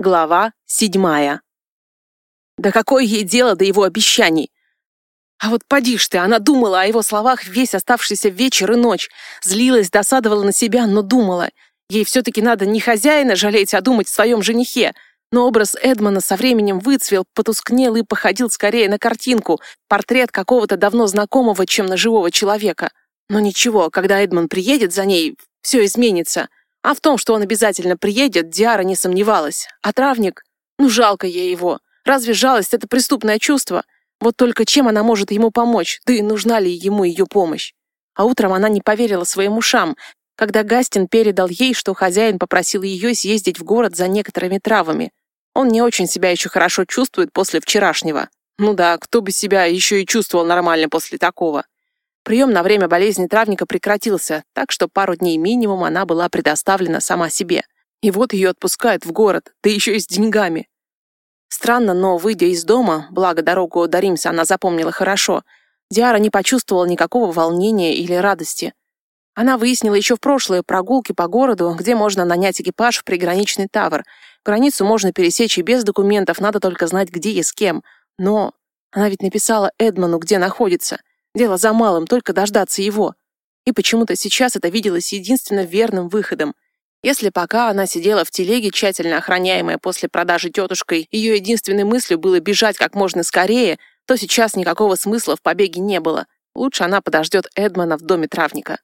Глава седьмая. Да какое ей дело до его обещаний? А вот поди ж ты, она думала о его словах весь оставшийся вечер и ночь. Злилась, досадовала на себя, но думала. Ей все-таки надо не хозяина жалеть, а думать о своем женихе. Но образ Эдмона со временем выцвел, потускнел и походил скорее на картинку, портрет какого-то давно знакомого, чем на живого человека. Но ничего, когда Эдмон приедет за ней, все изменится. А в том, что он обязательно приедет, Диара не сомневалась. А травник? Ну, жалко ей его. Разве жалость — это преступное чувство? Вот только чем она может ему помочь? Да и нужна ли ему ее помощь? А утром она не поверила своим ушам, когда Гастин передал ей, что хозяин попросил ее съездить в город за некоторыми травами. Он не очень себя еще хорошо чувствует после вчерашнего. Ну да, кто бы себя еще и чувствовал нормально после такого. Прием на время болезни травника прекратился, так что пару дней минимум она была предоставлена сама себе. И вот ее отпускают в город, да еще и с деньгами. Странно, но, выйдя из дома, благо дорогу до Римса она запомнила хорошо, Диара не почувствовала никакого волнения или радости. Она выяснила еще в прошлые прогулки по городу, где можно нанять экипаж в приграничный тавр. Границу можно пересечь и без документов, надо только знать, где и с кем. Но она ведь написала Эдману, где находится. Дело за малым, только дождаться его. И почему-то сейчас это виделось единственно верным выходом. Если пока она сидела в телеге, тщательно охраняемая после продажи тетушкой, ее единственной мыслью было бежать как можно скорее, то сейчас никакого смысла в побеге не было. Лучше она подождет Эдмана в доме травника.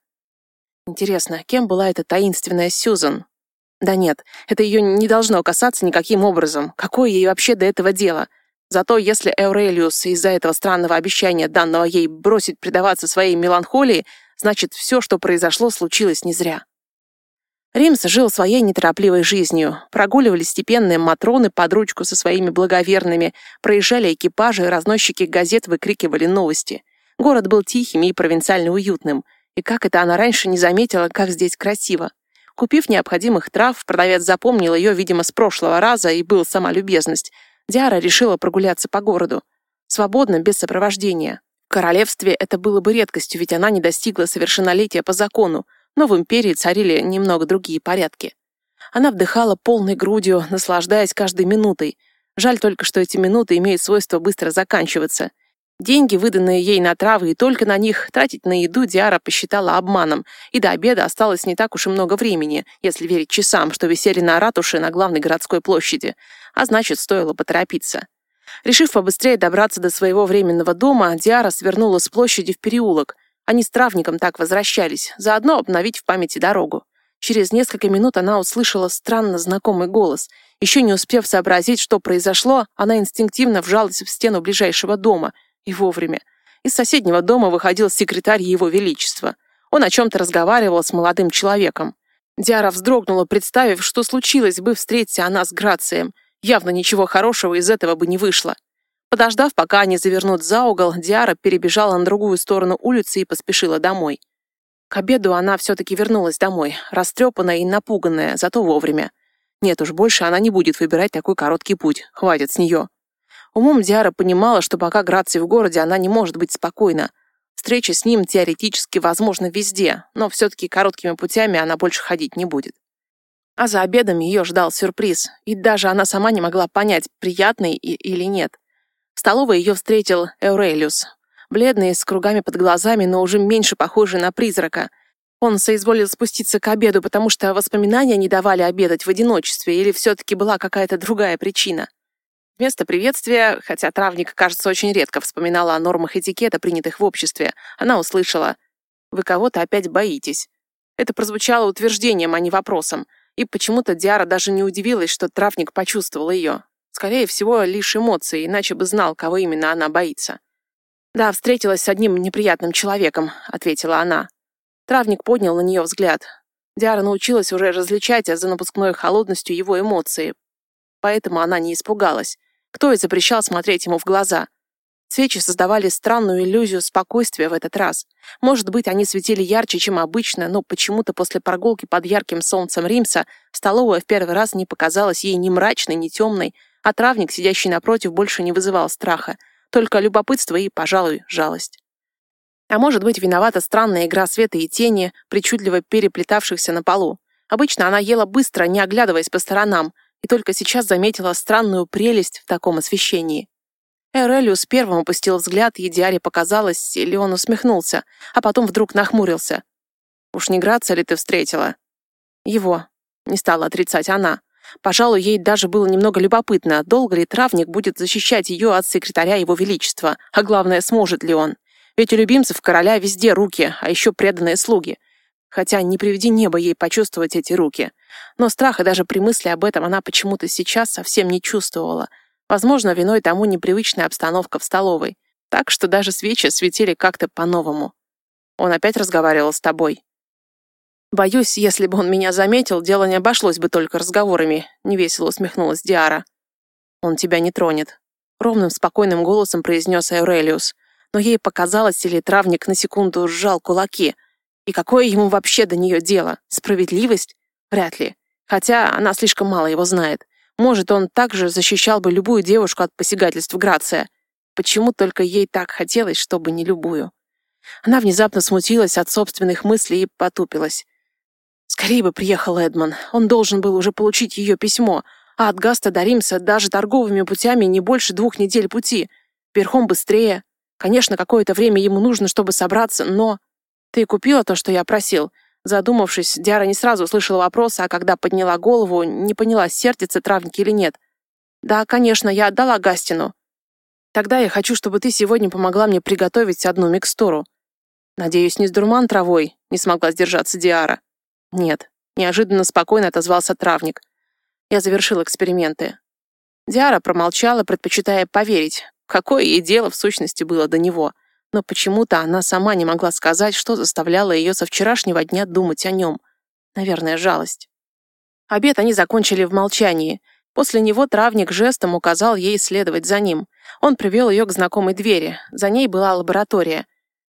Интересно, кем была эта таинственная Сьюзан? Да нет, это ее не должно касаться никаким образом. Какое ей вообще до этого дело? Зато если Эурелиус из-за этого странного обещания, данного ей бросить предаваться своей меланхолии, значит, все, что произошло, случилось не зря. Римс жил своей неторопливой жизнью. Прогуливались степенные матроны под ручку со своими благоверными, проезжали экипажи, разносчики газет выкрикивали новости. Город был тихим и провинциально уютным. И как это она раньше не заметила, как здесь красиво. Купив необходимых трав, продавец запомнил ее, видимо, с прошлого раза и был сама любезность – Диара решила прогуляться по городу. Свободно, без сопровождения. В королевстве это было бы редкостью, ведь она не достигла совершеннолетия по закону, но в империи царили немного другие порядки. Она вдыхала полной грудью, наслаждаясь каждой минутой. Жаль только, что эти минуты имеют свойство быстро заканчиваться – Деньги, выданные ей на травы и только на них, тратить на еду Диара посчитала обманом, и до обеда осталось не так уж и много времени, если верить часам, что висели на ратуше на главной городской площади, а значит, стоило поторопиться. Решив побыстрее добраться до своего временного дома, Диара свернула с площади в переулок. Они с травником так возвращались, заодно обновить в памяти дорогу. Через несколько минут она услышала странно знакомый голос. Еще не успев сообразить, что произошло, она инстинктивно вжалась в стену ближайшего дома — и вовремя. Из соседнего дома выходил секретарь Его Величества. Он о чем-то разговаривал с молодым человеком. Диара вздрогнула, представив, что случилось бы, встретиться она с Грацием. Явно ничего хорошего из этого бы не вышло. Подождав, пока они завернут за угол, Диара перебежала на другую сторону улицы и поспешила домой. К обеду она все-таки вернулась домой, растрепанная и напуганная, зато вовремя. Нет уж, больше она не будет выбирать такой короткий путь. Хватит с нее. Умом Диара понимала, что пока Граций в городе, она не может быть спокойна. Встреча с ним теоретически возможна везде, но все-таки короткими путями она больше ходить не будет. А за обедом ее ждал сюрприз, и даже она сама не могла понять, приятный или нет. В столовой ее встретил Эурелиус, бледный, с кругами под глазами, но уже меньше похожий на призрака. Он соизволил спуститься к обеду, потому что воспоминания не давали обедать в одиночестве, или все-таки была какая-то другая причина. Вместо приветствия, хотя травник, кажется, очень редко вспоминала о нормах этикета, принятых в обществе, она услышала «Вы кого-то опять боитесь». Это прозвучало утверждением, а не вопросом, и почему-то Диара даже не удивилась, что травник почувствовал ее. Скорее всего, лишь эмоции, иначе бы знал, кого именно она боится. «Да, встретилась с одним неприятным человеком», — ответила она. Травник поднял на нее взгляд. Диара научилась уже различать за напускной холодностью его эмоции, поэтому она не испугалась. Кто и запрещал смотреть ему в глаза? Свечи создавали странную иллюзию спокойствия в этот раз. Может быть, они светили ярче, чем обычно, но почему-то после прогулки под ярким солнцем Римса столовая в первый раз не показалась ей ни мрачной, ни темной, а травник, сидящий напротив, больше не вызывал страха, только любопытство и, пожалуй, жалость. А может быть, виновата странная игра света и тени, причудливо переплетавшихся на полу. Обычно она ела быстро, не оглядываясь по сторонам, и только сейчас заметила странную прелесть в таком освещении. Эрелиус первым опустил взгляд, и Диаре показалось, или он усмехнулся, а потом вдруг нахмурился. «Уж не Грация ли ты встретила?» «Его», — не стала отрицать она. Пожалуй, ей даже было немного любопытно, долго ли травник будет защищать ее от секретаря его величества, а главное, сможет ли он. Ведь у любимцев короля везде руки, а еще преданные слуги. Хотя не приведи небо ей почувствовать эти руки. Но страха даже при мысли об этом она почему-то сейчас совсем не чувствовала — Возможно, виной тому непривычная обстановка в столовой. Так что даже свечи светили как-то по-новому. Он опять разговаривал с тобой. Боюсь, если бы он меня заметил, дело не обошлось бы только разговорами, невесело усмехнулась Диара. Он тебя не тронет. Ровным, спокойным голосом произнес Аурелиус. Но ей показалось, или травник на секунду сжал кулаки. И какое ему вообще до нее дело? Справедливость? Вряд ли. Хотя она слишком мало его знает. Может, он также защищал бы любую девушку от посягательств Грация. Почему только ей так хотелось, чтобы не любую? Она внезапно смутилась от собственных мыслей и потупилась. Скорее бы приехал Эдман. Он должен был уже получить ее письмо. А от Гаста до Римса даже торговыми путями не больше двух недель пути. Верхом быстрее. Конечно, какое-то время ему нужно, чтобы собраться, но... Ты купила то, что я просил? Задумавшись, Диара не сразу услышала вопрос, а когда подняла голову, не поняла, сердится травник или нет. «Да, конечно, я отдала Гастину. Тогда я хочу, чтобы ты сегодня помогла мне приготовить одну микстуру. Надеюсь, не с дурман травой?» — не смогла сдержаться Диара. «Нет», — неожиданно спокойно отозвался травник. «Я завершил эксперименты». Диара промолчала, предпочитая поверить. Какое ей дело, в сущности, было до него — но почему-то она сама не могла сказать, что заставляло ее со вчерашнего дня думать о нем. Наверное, жалость. Обед они закончили в молчании. После него травник жестом указал ей следовать за ним. Он привел ее к знакомой двери. За ней была лаборатория.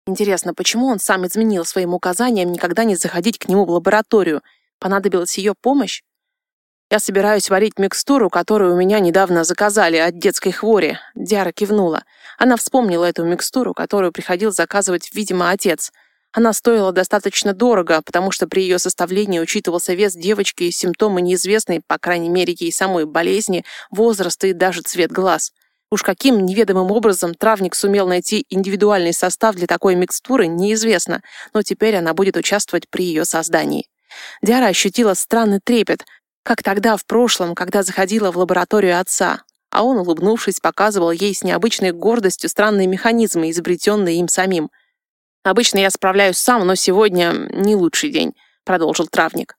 Интересно, почему он сам изменил своим указаниям никогда не заходить к нему в лабораторию? Понадобилась ее помощь? «Я собираюсь варить микстуру, которую у меня недавно заказали от детской хвори», — Диара кивнула. Она вспомнила эту микстуру, которую приходил заказывать, видимо, отец. Она стоила достаточно дорого, потому что при ее составлении учитывался вес девочки и симптомы неизвестной, по крайней мере, ей самой болезни, возраст и даже цвет глаз. Уж каким неведомым образом травник сумел найти индивидуальный состав для такой микстуры, неизвестно, но теперь она будет участвовать при ее создании. Диара ощутила странный трепет — как тогда, в прошлом, когда заходила в лабораторию отца, а он, улыбнувшись, показывал ей с необычной гордостью странные механизмы, изобретенные им самим. «Обычно я справляюсь сам, но сегодня не лучший день», — продолжил травник.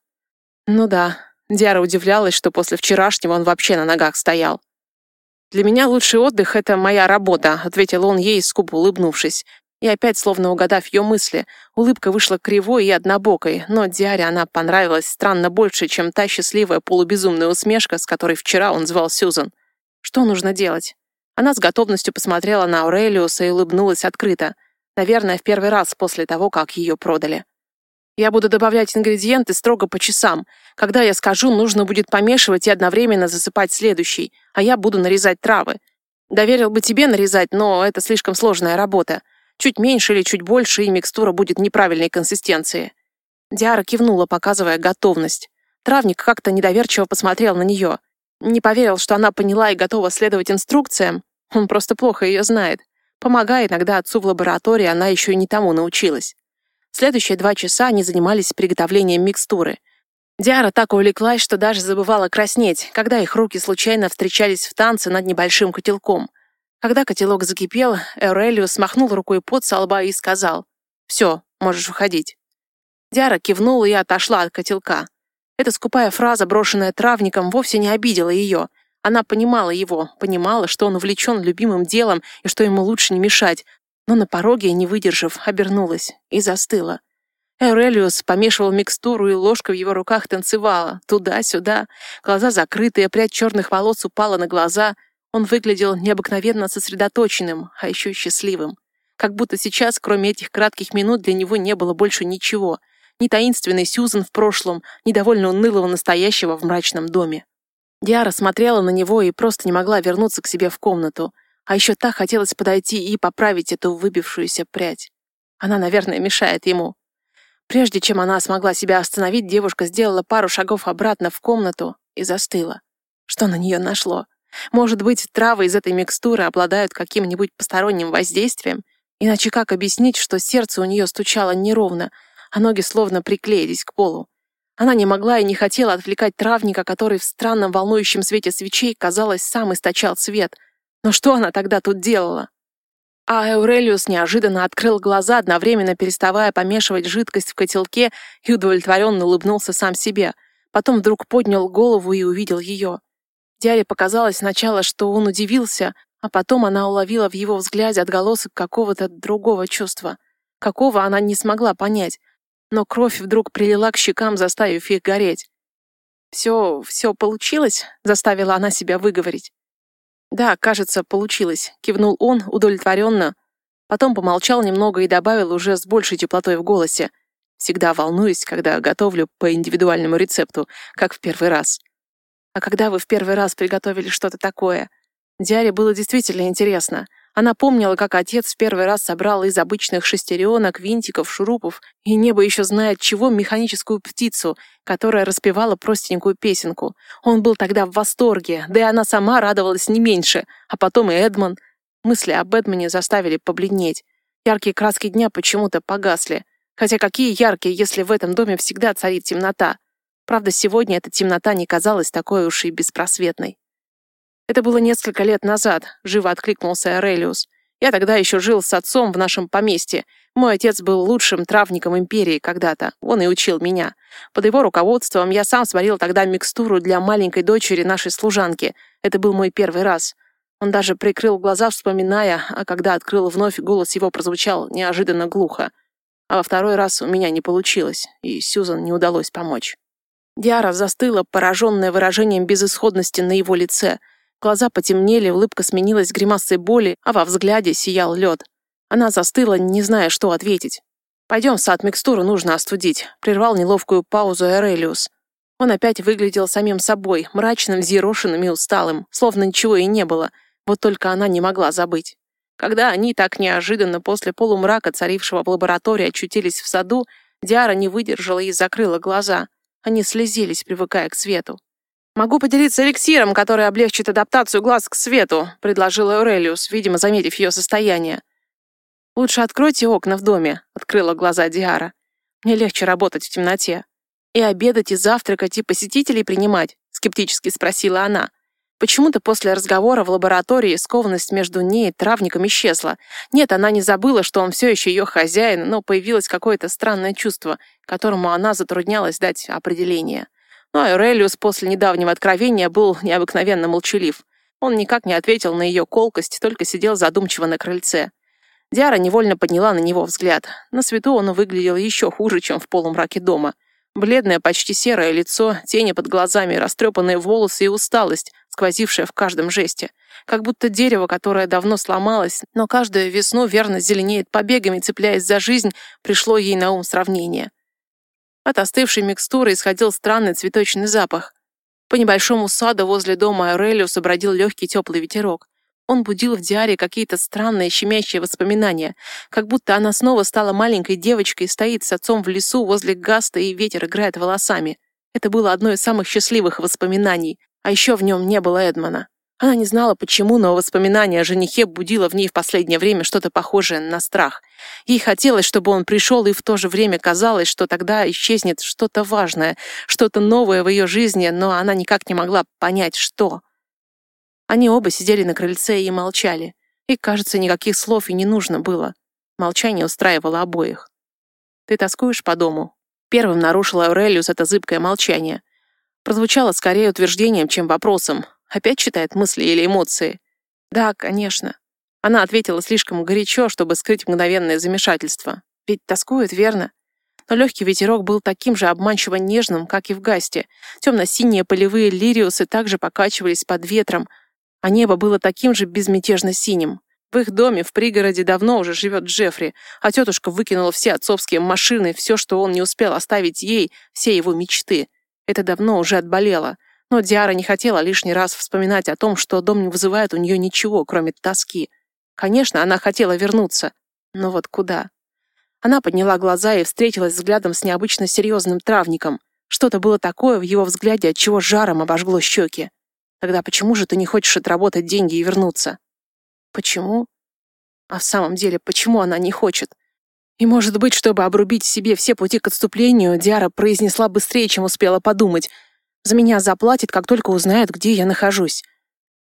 «Ну да». Диара удивлялась, что после вчерашнего он вообще на ногах стоял. «Для меня лучший отдых — это моя работа», — ответил он ей, скупо улыбнувшись. И опять, словно угадав ее мысли, улыбка вышла кривой и однобокой, но Диаре она понравилась странно больше, чем та счастливая полубезумная усмешка, с которой вчера он звал Сьюзан. Что нужно делать? Она с готовностью посмотрела на Аурелиуса и улыбнулась открыто. Наверное, в первый раз после того, как ее продали. Я буду добавлять ингредиенты строго по часам. Когда я скажу, нужно будет помешивать и одновременно засыпать следующий, а я буду нарезать травы. Доверил бы тебе нарезать, но это слишком сложная работа. Чуть меньше или чуть больше, и микстура будет неправильной консистенции. Диара кивнула, показывая готовность. Травник как-то недоверчиво посмотрел на нее. Не поверил, что она поняла и готова следовать инструкциям. Он просто плохо ее знает. Помогая иногда отцу в лаборатории, она еще и не тому научилась. Следующие два часа они занимались приготовлением микстуры. Диара так увлеклась, что даже забывала краснеть, когда их руки случайно встречались в танце над небольшим котелком. Когда котелок закипел, Эрелиус смахнул рукой под со лба и сказал «Все, можешь уходить». Диара кивнула и отошла от котелка. Эта скупая фраза, брошенная травником, вовсе не обидела ее. Она понимала его, понимала, что он увлечен любимым делом и что ему лучше не мешать, но на пороге, не выдержав, обернулась и застыла. Эрелиус помешивал микстуру, и ложка в его руках танцевала, туда-сюда. Глаза закрытые, прядь черных волос упала на глаза — он выглядел необыкновенно сосредоточенным, а еще счастливым. Как будто сейчас, кроме этих кратких минут, для него не было больше ничего. Ни таинственной Сьюзан в прошлом, ни довольно унылого настоящего в мрачном доме. Диара смотрела на него и просто не могла вернуться к себе в комнату. А еще так хотелось подойти и поправить эту выбившуюся прядь. Она, наверное, мешает ему. Прежде чем она смогла себя остановить, девушка сделала пару шагов обратно в комнату и застыла. Что на нее нашло? Может быть, травы из этой микстуры обладают каким-нибудь посторонним воздействием? Иначе как объяснить, что сердце у нее стучало неровно, а ноги словно приклеились к полу? Она не могла и не хотела отвлекать травника, который в странном волнующем свете свечей, казалось, сам источал свет. Но что она тогда тут делала? А Эурелиус неожиданно открыл глаза, одновременно переставая помешивать жидкость в котелке и удовлетворенно улыбнулся сам себе. Потом вдруг поднял голову и увидел ее. Дяре показалось сначала, что он удивился, а потом она уловила в его взгляде отголосок какого-то другого чувства. Какого она не смогла понять, но кровь вдруг прилила к щекам, заставив их гореть. «Все, все получилось?» — заставила она себя выговорить. «Да, кажется, получилось», — кивнул он удовлетворенно. Потом помолчал немного и добавил уже с большей теплотой в голосе. «Всегда волнуюсь, когда готовлю по индивидуальному рецепту, как в первый раз». «А когда вы в первый раз приготовили что-то такое?» Диаре было действительно интересно — она помнила, как отец в первый раз собрал из обычных шестеренок, винтиков, шурупов и небо еще знает чего механическую птицу, которая распевала простенькую песенку. Он был тогда в восторге, да и она сама радовалась не меньше, а потом и Эдмон. Мысли об Эдмоне заставили побледнеть. Яркие краски дня почему-то погасли. Хотя какие яркие, если в этом доме всегда царит темнота. Правда, сегодня эта темнота не казалась такой уж и беспросветной. Это было несколько лет назад, живо откликнулся Арелиус. Я тогда еще жил с отцом в нашем поместье. Мой отец был лучшим травником империи когда-то. Он и учил меня. Под его руководством я сам сварил тогда микстуру для маленькой дочери нашей служанки. Это был мой первый раз. Он даже прикрыл глаза, вспоминая, а когда открыл вновь, голос его прозвучал неожиданно глухо. А во второй раз у меня не получилось, и Сьюзан не удалось помочь. Диара застыла, пораженная выражением безысходности на его лице — Глаза потемнели, улыбка сменилась гримасой боли, а во взгляде сиял лед. Она застыла, не зная, что ответить. «Пойдем в сад, микстуру нужно остудить», — прервал неловкую паузу Эрелиус. Он опять выглядел самим собой, мрачным, взъерошенным и усталым, словно ничего и не было, вот только она не могла забыть. Когда они так неожиданно после полумрака, царившего в лаборатории, очутились в саду, Диара не выдержала и закрыла глаза. Они слезились, привыкая к свету. «Могу поделиться эликсиром, который облегчит адаптацию глаз к свету», — предложил Аурелиус, видимо, заметив ее состояние. «Лучше откройте окна в доме», — открыла глаза Диара. «Мне легче работать в темноте». «И обедать, и завтракать, и посетителей принимать?» — скептически спросила она. Почему-то после разговора в лаборатории скованность между ней и травником исчезла. Нет, она не забыла, что он все еще ее хозяин, но появилось какое-то странное чувство, которому она затруднялась дать определение. Но Эрелиус после недавнего откровения был необыкновенно молчалив. Он никак не ответил на ее колкость, только сидел задумчиво на крыльце. Диара невольно подняла на него взгляд. На свету он выглядел еще хуже, чем в полумраке дома. Бледное, почти серое лицо, тени под глазами, растрепанные волосы и усталость, сквозившая в каждом жесте. Как будто дерево, которое давно сломалось, но каждую весну верно зеленеет побегами, цепляясь за жизнь, пришло ей на ум сравнение. От остывшей микстуры исходил странный цветочный запах. По небольшому саду возле дома Аурелиуса бродил легкий теплый ветерок. Он будил в Диаре какие-то странные щемящие воспоминания, как будто она снова стала маленькой девочкой и стоит с отцом в лесу возле гаста, и ветер играет волосами. Это было одно из самых счастливых воспоминаний, а еще в нем не было Эдмона. Она не знала, почему, но воспоминание о женихе будило в ней в последнее время что-то похожее на страх. Ей хотелось, чтобы он пришел, и в то же время казалось, что тогда исчезнет что-то важное, что-то новое в ее жизни, но она никак не могла понять, что. Они оба сидели на крыльце и молчали. И, кажется, никаких слов и не нужно было. Молчание устраивало обоих. «Ты тоскуешь по дому?» Первым нарушила Аурелиус это зыбкое молчание. Прозвучало скорее утверждением, чем вопросом, Опять читает мысли или эмоции? Да, конечно. Она ответила слишком горячо, чтобы скрыть мгновенное замешательство. Ведь тоскует, верно? Но легкий ветерок был таким же обманчиво нежным, как и в гасте. Темно-синие полевые лириусы также покачивались под ветром, а небо было таким же безмятежно синим. В их доме в пригороде давно уже живет Джеффри, а тетушка выкинула все отцовские машины, все, что он не успел оставить ей, все его мечты. Это давно уже отболело. Но Диара не хотела лишний раз вспоминать о том, что дом не вызывает у нее ничего, кроме тоски. Конечно, она хотела вернуться. Но вот куда? Она подняла глаза и встретилась взглядом с необычно серьезным травником. Что-то было такое в его взгляде, от чего жаром обожгло щеки. Тогда почему же ты не хочешь отработать деньги и вернуться? Почему? А в самом деле, почему она не хочет? И, может быть, чтобы обрубить себе все пути к отступлению, Диара произнесла быстрее, чем успела подумать. За меня заплатит, как только узнает, где я нахожусь.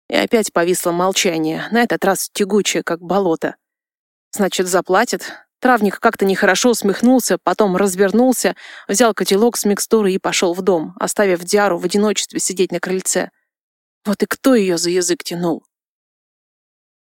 И опять повисло молчание, на этот раз тягучее, как болото. Значит, заплатит? Травник как-то нехорошо усмехнулся, потом развернулся, взял котелок с микстурой и пошел в дом, оставив Диару в одиночестве сидеть на крыльце. Вот и кто ее за язык тянул?